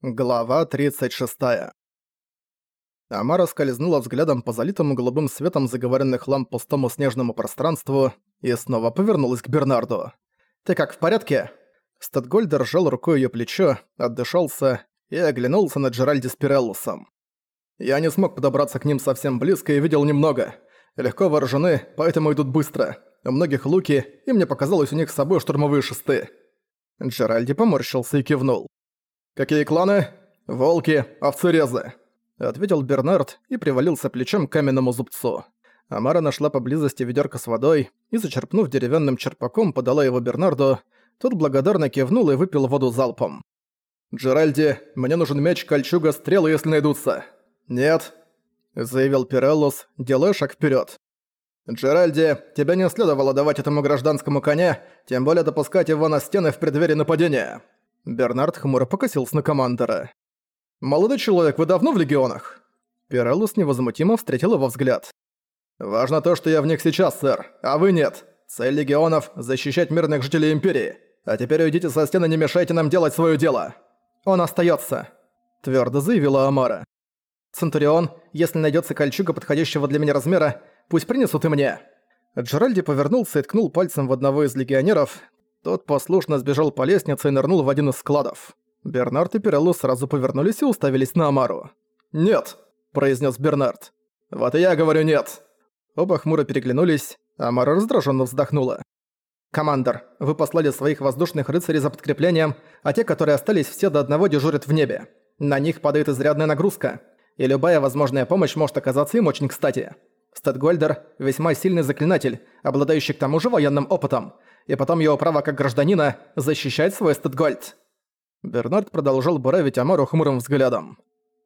Глава 36. Амара скользнула взглядом по залитому голубым светом заговоренных ламп пустому снежному пространству и снова повернулась к Бернарду. «Ты как, в порядке?» Статгольдер сжал рукой её плечо, отдышался и оглянулся на Джеральди с Пиреллусом. «Я не смог подобраться к ним совсем близко и видел немного. Легко вооружены, поэтому идут быстро. У многих луки, и мне показалось у них с собой штурмовые шесты». Джеральди поморщился и кивнул. «Какие кланы?» «Волки, овцерезы», — ответил Бернард и привалился плечом к каменному зубцу. Амара нашла поблизости ведерко с водой и, зачерпнув деревянным черпаком, подала его Бернарду. Тот благодарно кивнул и выпил воду залпом. «Джеральди, мне нужен меч, кольчуга, стрелы, если найдутся». «Нет», — заявил Пиреллус, делая шаг вперед. «Джеральди, тебе не следовало давать этому гражданскому коня, тем более допускать его на стены в преддверии нападения». Бернард хмуро покосился на командора. «Молодой человек, вы давно в легионах?» Пиреллус невозмутимо встретил его взгляд. «Важно то, что я в них сейчас, сэр, а вы нет. Цель легионов – защищать мирных жителей Империи. А теперь уйдите со стены, не мешайте нам делать свое дело». «Он остается, твердо заявила Амара. «Центурион, если найдется кольчуга подходящего для меня размера, пусть принесут и мне». Джеральди повернулся и ткнул пальцем в одного из легионеров, тот послушно сбежал по лестнице и нырнул в один из складов. Бернард и Пиреллу сразу повернулись и уставились на Амару. «Нет», – произнес Бернард. «Вот и я говорю нет». Оба хмуро переглянулись, Амара раздраженно вздохнула. «Командор, вы послали своих воздушных рыцарей за подкреплением, а те, которые остались, все до одного дежурят в небе. На них падает изрядная нагрузка, и любая возможная помощь может оказаться им очень кстати. Стэдгольдер – весьма сильный заклинатель, обладающий к тому же военным опытом, и потом его право как гражданина защищать свой Стэдгольд. Бернард продолжал буравить Амару хмурым взглядом.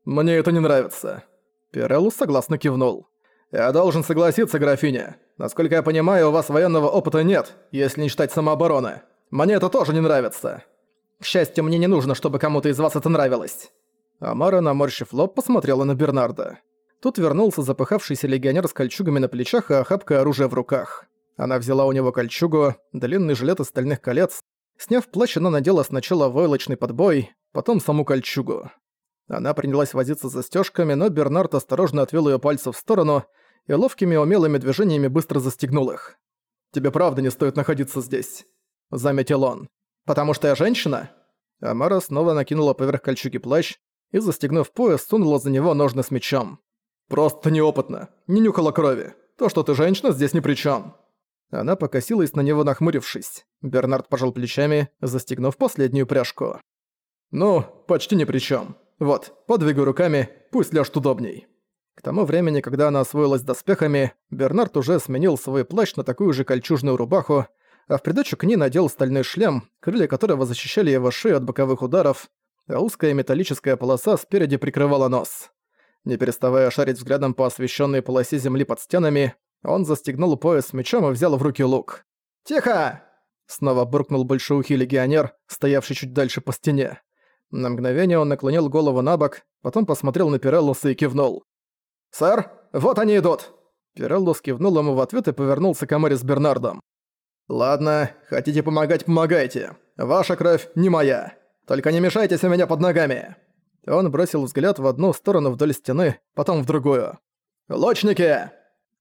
«Мне это не нравится». Пиреллус согласно кивнул. «Я должен согласиться, графиня. Насколько я понимаю, у вас военного опыта нет, если не считать самообороны. Мне это тоже не нравится. К счастью, мне не нужно, чтобы кому-то из вас это нравилось». Амара, наморщив лоб, посмотрела на Бернарда. Тут вернулся запыхавшийся легионер с кольчугами на плечах и охапкой оружия в руках. Она взяла у него кольчугу, длинный жилет из стальных колец. Сняв плащ, она надела сначала войлочный подбой, потом саму кольчугу. Она принялась возиться с застёжками, но Бернард осторожно отвел её пальцы в сторону и ловкими умелыми движениями быстро застегнул их. «Тебе правда не стоит находиться здесь», — заметил он. «Потому что я женщина?» Амара снова накинула поверх кольчуги плащ и, застегнув пояс, сунула за него ножны с мечом. «Просто неопытно, не нюхала крови. То, что ты женщина, здесь ни при чём». Она покосилась на него, нахмурившись. Бернард пожал плечами, застегнув последнюю пряжку. «Ну, почти ни при чем. Вот, подвигай руками, пусть ляжет удобней». К тому времени, когда она освоилась доспехами, Бернард уже сменил свой плащ на такую же кольчужную рубаху, а в придачу к ней надел стальной шлем, крылья которого защищали его шею от боковых ударов, а узкая металлическая полоса спереди прикрывала нос. Не переставая шарить взглядом по освещенной полосе земли под стенами, он застегнул пояс мечом и взял в руки лук. «Тихо!» Снова буркнул большеухий легионер, стоявший чуть дальше по стене. На мгновение он наклонил голову на бок, потом посмотрел на Пиреллуса и кивнул. «Сэр, вот они идут!» Пиреллус кивнул ему в ответ и повернулся к Амаре с Бернардом. «Ладно, хотите помогать – помогайте. Ваша кровь не моя. Только не мешайтесь у меня под ногами!» Он бросил взгляд в одну сторону вдоль стены, потом в другую. «Лучники!»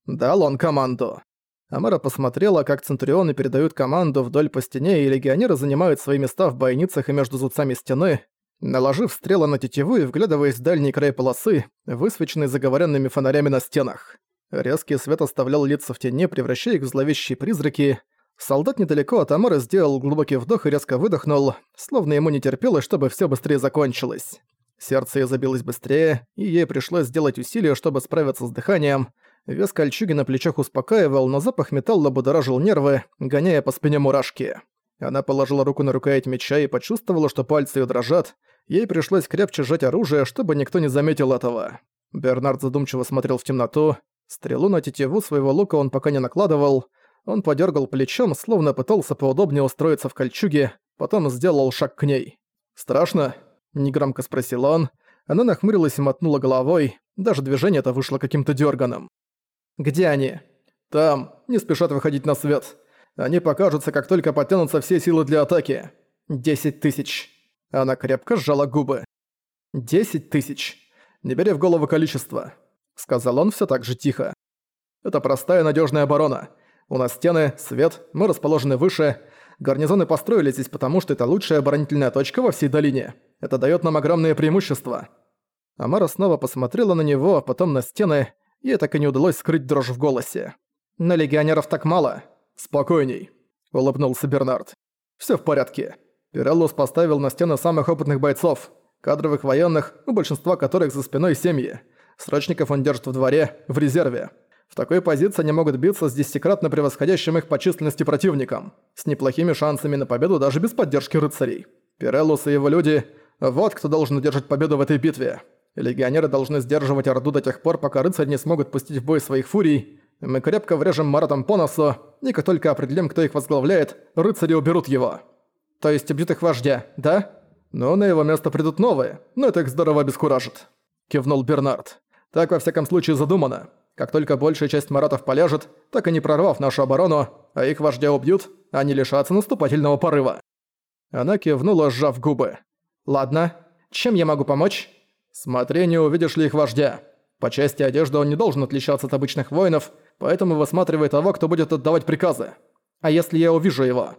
Дал он команду. Амара посмотрела, как Центурионы передают команду вдоль по стене, и легионеры занимают свои места в бойницах и между зубцами стены, наложив стрелы на тетиву и вглядываясь в дальний край полосы, высвеченной заговоренными фонарями на стенах. Резкий свет оставлял лица в тени, превращая их в зловещие призраки. Солдат недалеко от Амары сделал глубокий вдох и резко выдохнул, словно ему не терпелось, чтобы все быстрее закончилось. Сердце ее забилось быстрее, и ей пришлось сделать усилие, чтобы справиться с дыханием, Вес кольчуги на плечах успокаивал, но запах металла будоражил нервы, гоняя по спине мурашки. Она положила руку на рукоять меча и почувствовала, что пальцы её дрожат. Ей пришлось крепче сжать оружие, чтобы никто не заметил этого. Бернард задумчиво смотрел в темноту. Стрелу на тетиву своего лука он пока не накладывал. Он подергал плечом, словно пытался поудобнее устроиться в кольчуге, потом сделал шаг к ней. «Страшно?» – негромко спросил он. Она нахмурилась и мотнула головой. Даже движение это вышло каким-то дёрганым. «Где они?» «Там. Не спешат выходить на свет. Они покажутся, как только потянутся все силы для атаки. Десять тысяч». Она крепко сжала губы. «Десять тысяч. Не бери в голову количество», — сказал он все так же тихо. «Это простая надежная оборона. У нас стены, свет, мы расположены выше. Гарнизоны построили здесь потому, что это лучшая оборонительная точка во всей долине. Это дает нам огромные преимущества». Амара снова посмотрела на него, а потом на стены, и так и не удалось скрыть дрожь в голосе. «На легионеров так мало». «Спокойней», — улыбнулся Бернард. Все в порядке. Пиреллус поставил на стены самых опытных бойцов, кадровых военных, у большинства которых за спиной семьи. Срочников он держит в дворе, в резерве. В такой позиции они могут биться с десятикратно превосходящим их по численности противником, с неплохими шансами на победу даже без поддержки рыцарей. Пиреллус и его люди – вот кто должен удержать победу в этой битве. Легионеры должны сдерживать Орду до тех пор, пока рыцари не смогут пустить в бой своих фурий. Мы крепко врежем Маратом по носу, и как только определим, кто их возглавляет, рыцари уберут его. То есть убьют их вождя, да? Но на его место придут новые, но это их здорово обескуражит. Кивнул Бернард. Так во всяком случае задумано. Как только большая часть маратов поляжет, так и не прорвав нашу оборону, а их вождя убьют, они лишатся наступательного порыва. Она кивнула, сжав губы. «Ладно, чем я могу помочь?» «Смотри, не увидишь ли их вождя. По части одежды он не должен отличаться от обычных воинов, поэтому высматривай того, кто будет отдавать приказы. А если я увижу его?»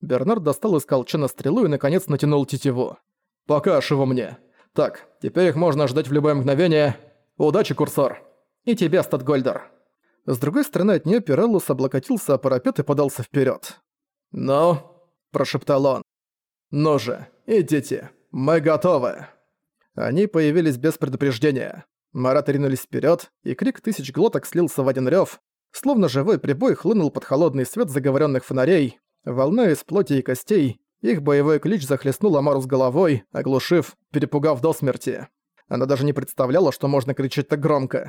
Бернард достал из колчана стрелу и, наконец, натянул тетиву. «Покажь его мне. Так, теперь их можно ждать в любое мгновение. Удачи, курсор!» «И тебе, Статгольдер!» С другой стороны от неё Пиреллус облокотился о парапет и подался вперёд. «Ну?» – прошептал он. «Ну же, идите, мы готовы!» Они появились без предупреждения. Мараты ринулись вперёд, и крик тысяч глоток слился в один рёв, словно живой прибой хлынул под холодный свет заговоренных фонарей, волна из плоти и костей, их боевой клич захлестнул Амару с головой, оглушив, перепугав до смерти. Она даже не представляла, что можно кричать так громко.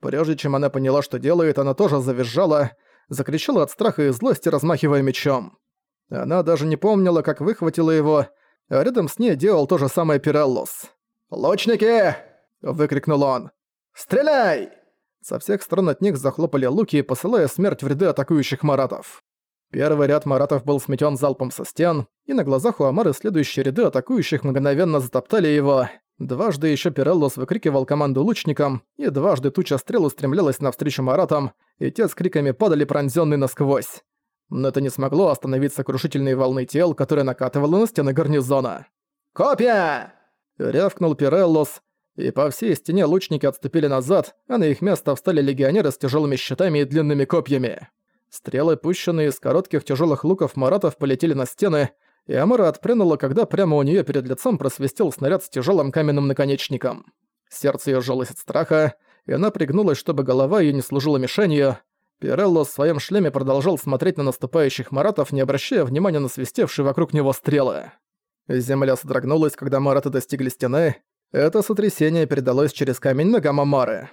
Прежде чем она поняла, что делает, она тоже завизжала, закричала от страха и злости, размахивая мечом. Она даже не помнила, как выхватила его, а рядом с ней делал то же самое Пиреллос. «Лучники!» — выкрикнул он. «Стреляй!» Со всех сторон от них захлопали луки, посылая смерть в ряды атакующих маратов. Первый ряд маратов был сметен залпом со стен, и на глазах у Амары следующие ряды атакующих мгновенно затоптали его. Дважды еще Пиреллос выкрикивал команду лучникам, и дважды туча стрел устремлялась навстречу маратам, и те с криками падали пронзённые насквозь. Но это не смогло остановить сокрушительные волны тел, которые накатывало на стены гарнизона. «Копья!» — рявкнул Пиреллос, и по всей стене лучники отступили назад, а на их место встали легионеры с тяжелыми щитами и длинными копьями. Стрелы, пущенные из коротких тяжелых луков маратов, полетели на стены, и Амара отпрянула, когда прямо у нее перед лицом просвистел снаряд с тяжелым каменным наконечником. Сердце ее сжалось от страха, и она пригнулась, чтобы голова ее не служила мишенью. Пирелло в своем шлеме продолжал смотреть на наступающих маратов, не обращая внимания на свистевшие вокруг него стрелы. Земля содрогнулась, когда мараты достигли стены. Это сотрясение передалось через камень ногам Амары.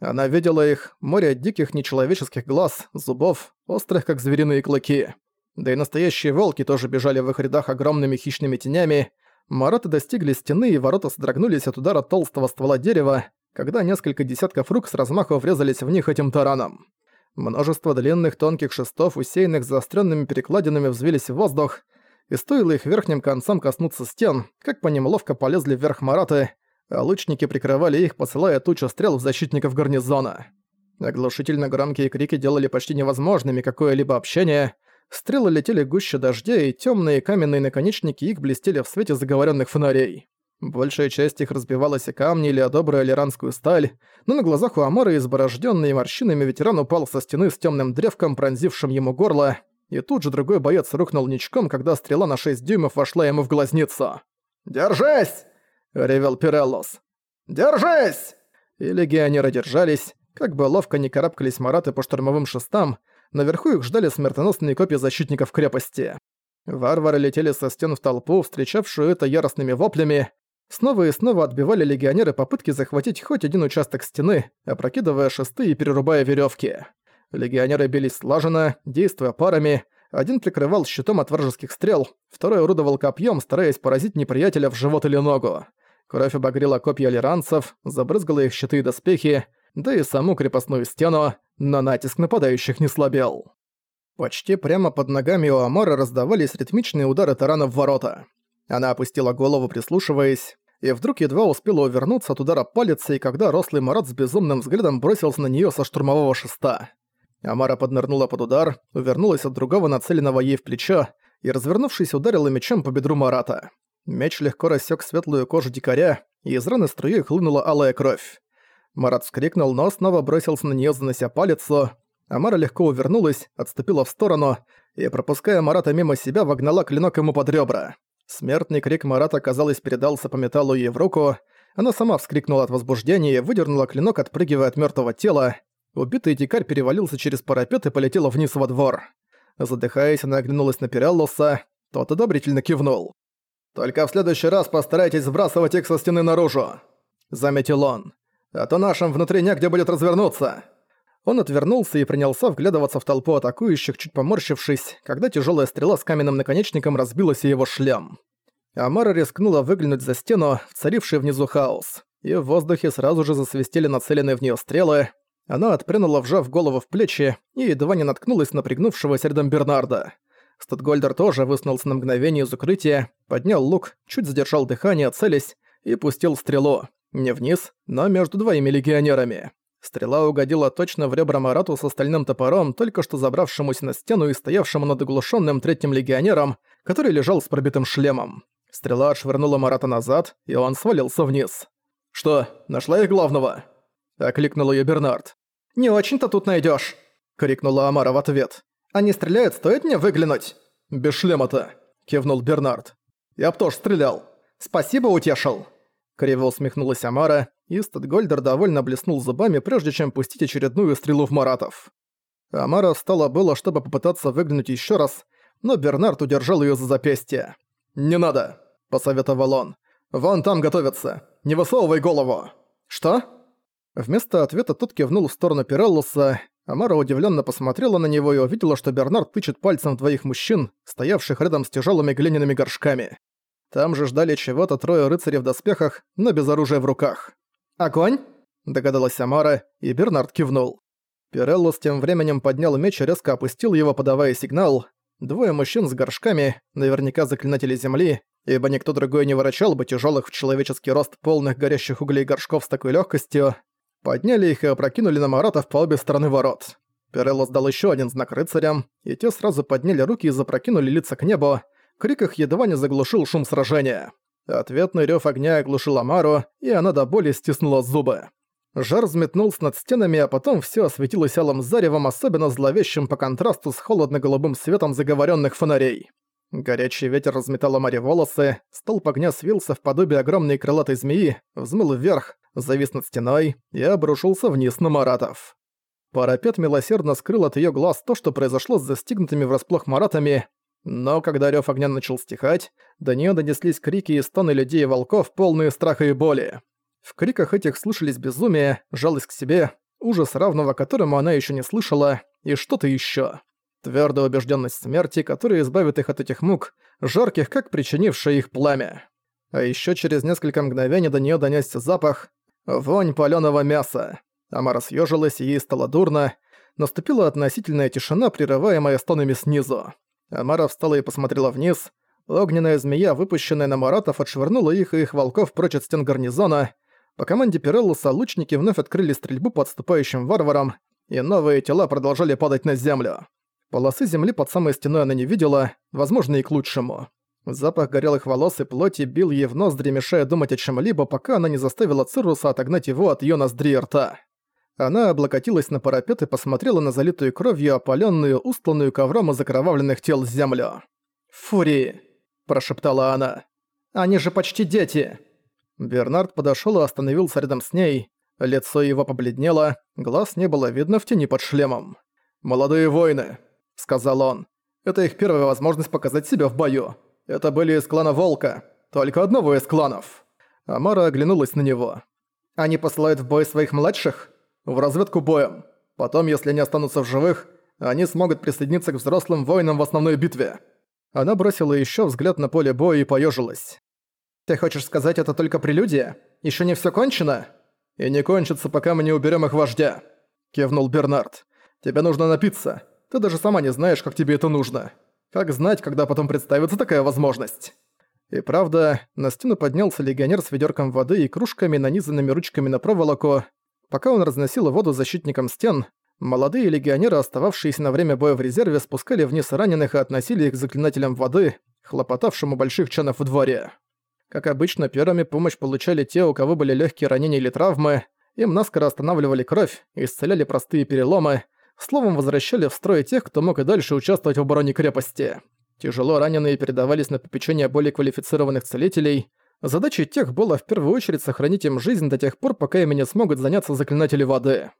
Она видела их, море диких нечеловеческих глаз, зубов, острых как звериные клыки. Да и настоящие волки тоже бежали в их рядах огромными хищными тенями. Мараты достигли стены, и ворота содрогнулись от удара толстого ствола дерева, когда несколько десятков рук с размаху врезались в них этим тараном. Множество длинных тонких шестов, усеянных заостренными перекладинами, взвились в воздух, и стоило их верхним концам коснуться стен, как по ним ловко полезли вверх мараты, а лучники прикрывали их, посылая тучу стрел в защитников гарнизона. Оглушительно громкие крики делали почти невозможными какое-либо общение, стрелы летели гуще дождя, и темные каменные наконечники их блестели в свете заговоренных фонарей. Большая часть их разбивалась о камни или о добрую алиранскую сталь, но на глазах у Амара изборожденный морщинами ветеран упал со стены с темным древком, пронзившим ему горло, и тут же другой боец рухнул ничком, когда стрела на 6 дюймов вошла ему в глазницу. «Держись!» ревел Пиреллос. «Держись!» И легионеры держались, как бы ловко не карабкались мараты по штурмовым шестам, наверху их ждали смертоносные копья защитников крепости. Варвары летели со стен в толпу, встречавшую это яростными воплями, снова и снова отбивали легионеры попытки захватить хоть один участок стены, опрокидывая шесты и перерубая веревки. Легионеры бились слаженно, действуя парами, один прикрывал щитом от вражеских стрел, второй орудовал копьем, стараясь поразить неприятеля в живот или ногу. Кровь обогрела копья лиранцев, забрызгала их щиты и доспехи, да и саму крепостную стену, но натиск нападающих не слабел. Почти прямо под ногами у Амара раздавались ритмичные удары тарана в ворота. Она опустила голову, прислушиваясь, и вдруг едва успела увернуться от удара палицей, когда рослый Марат с безумным взглядом бросился на неё со штурмового шеста. Амара поднырнула под удар, увернулась от другого нацеленного ей в плечо и, развернувшись, ударила мечом по бедру Марата. Меч легко рассек светлую кожу дикаря, и из раны струей хлынула алая кровь. Марат вскрикнул, но снова бросился на неё, занося палицу. Амара легко увернулась, отступила в сторону и, пропуская Марата мимо себя, вогнала клинок ему под ребра. Смертный крик Марата, казалось, передался по металлу ей в руку. Она сама вскрикнула от возбуждения и выдернула клинок, отпрыгивая от мертвого тела. Убитый дикарь перевалился через парапет и полетел вниз во двор. Задыхаясь, она оглянулась на Пиреллуса. Тот одобрительно кивнул. «Только в следующий раз постарайтесь сбрасывать их со стены наружу», — заметил он. «А то нашим внутри негде будет развернуться». Он отвернулся и принялся вглядываться в толпу атакующих, чуть поморщившись, когда тяжелая стрела с каменным наконечником разбилась и его шлем. Амара рискнула выглянуть за стену, царивший внизу хаос, и в воздухе сразу же засвистели нацеленные в нее стрелы. Она отпрянула, вжав голову в плечи, и едва не наткнулась на пригнувшегося рядом Бернарда. Статгольдер тоже высунулся на мгновение из укрытия, поднял лук, чуть задержал дыхание, целясь, и пустил стрелу. Не вниз, но между двоими легионерами. Стрела угодила точно в ребра Марату с остальным топором, только что забравшемуся на стену и стоявшему над оглушенным третьим легионером, который лежал с пробитым шлемом. Стрела отшвырнула Марата назад, и он свалился вниз. «Что, нашла их главного?» — окликнул ее Бернард. «Не очень-то тут найдешь, крикнула Амара в ответ. «Они стреляют, стоит мне выглянуть?» «Без шлема-то», — кивнул Бернард. «Я б тоже стрелял. Спасибо, утешил». Криво усмехнулась Амара, и Статгольдер довольно блеснул зубами, прежде чем пустить очередную стрелу в Маратов. Амара встала было, чтобы попытаться выглянуть еще раз, но Бернард удержал ее за запястье. «Не надо», — посоветовал он. «Вон там готовятся. Не высовывай голову». «Что?» Вместо ответа тот кивнул в сторону Пиреллуса. Амара удивленно посмотрела на него и увидела, что Бернард тычет пальцем в двоих мужчин, стоявших рядом с тяжелыми глиняными горшками. Там же ждали чего-то трое рыцарей в доспехах, но без оружия в руках. «Огонь?» – догадалась Амара, и Бернард кивнул. Пиреллус тем временем поднял меч и резко опустил его, подавая сигнал. Двое мужчин с горшками, наверняка заклинатели земли, ибо никто другой не ворочал бы тяжелых в человеческий рост полных горящих углей горшков с такой легкостью, подняли их и опрокинули на маратов по обе стороны ворот. Пиреллус дал еще один знак рыцарям, и те сразу подняли руки и запрокинули лица к небу, крик их едва не заглушил шум сражения. Ответный рёв огня оглушил Амару, и она до боли стиснула зубы. Жар взметнулся над стенами, а потом всё осветилось алым заревом, особенно зловещим по контрасту с холодно-голубым светом заговоренных фонарей. Горячий ветер разметал Амаре волосы, столб огня свился в подобие огромной крылатой змеи, взмыл вверх, завис над стеной и обрушился вниз на Маратов. Парапет милосердно скрыл от её глаз то, что произошло с застигнутыми врасплох Маратами, но когда рёв огня начал стихать, до неё донеслись крики и стоны людей и волков, полные страха и боли. В криках этих слышались безумие, жалость к себе, ужас, равного которому она ещё не слышала, и что-то ещё. Твёрдая убеждённость смерти, которая избавит их от этих мук, жарких, как причинившее их пламя. А ещё через несколько мгновений до неё донёсся запах, вонь палёного мяса. Амара съёжилась, и ей стало дурно. Наступила относительная тишина, прерываемая стонами снизу. Амара встала и посмотрела вниз. Огненная змея, выпущенная на маратов, отшвырнула их и их волков прочь от стен гарнизона. По команде Пиреллуса лучники вновь открыли стрельбу по отступающим варварам, и новые тела продолжали падать на землю. Полосы земли под самой стеной она не видела, возможно, и к лучшему. Запах горелых волос и плоти бил ей в ноздри, мешая думать о чем-либо, пока она не заставила Цируса отогнать его от её ноздри и рта. Она облокотилась на парапет и посмотрела на залитую кровью, опаленную, устланную ковром из окровавленных тел землю. «Фурии!» – прошептала она. «Они же почти дети!» Бернард подошёл и остановился рядом с ней. Лицо его побледнело, глаз не было видно в тени под шлемом. «Молодые воины», — сказал он. «Это их первая возможность показать себя в бою. Это были из клана Волка, только одного из кланов». Амара оглянулась на него. «Они посылают в бой своих младших?» в разведку боем. Потом, если они останутся в живых, они смогут присоединиться к взрослым воинам в основной битве». Она бросила еще взгляд на поле боя и поежилась. «Ты хочешь сказать, это только прелюдия? Еще не все кончено?» «И не кончится, пока мы не уберем их вождя», — кивнул Бернард. «Тебе нужно напиться. Ты даже сама не знаешь, как тебе это нужно. Как знать, когда потом представится такая возможность?» И правда, на стену поднялся легионер с ведерком воды и кружками, нанизанными ручками на проволоку. Пока он разносил воду защитникам стен, молодые легионеры, остававшиеся на время боя в резерве, спускали вниз раненых и относили их к заклинателям воды, хлопотавшим у больших чанов в дворе. Как обычно, первыми помощь получали те, у кого были легкие ранения или травмы, им наскоро останавливали кровь, исцеляли простые переломы, словом, возвращали в строй тех, кто мог и дальше участвовать в обороне крепости. Тяжело раненые передавались на попечение более квалифицированных целителей. Задачей тех было в первую очередь сохранить им жизнь до тех пор, пока ими не смогут заняться заклинатели воды.